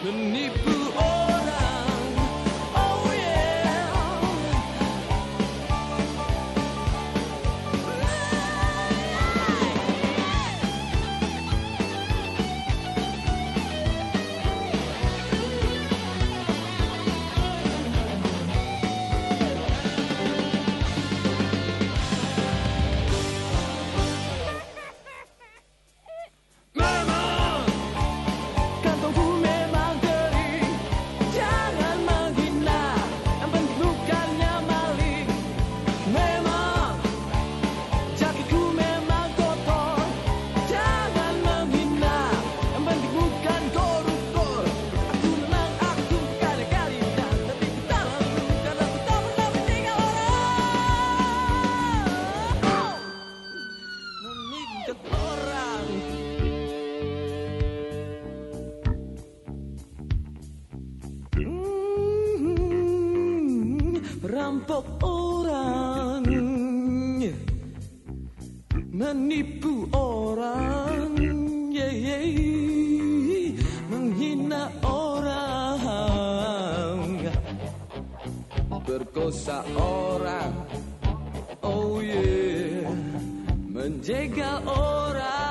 the Nippu. Merampok orang. Menipu orang. Yeah, yeah. Menghina orang. Berkosa orang. Oh yeah. Menjegal orang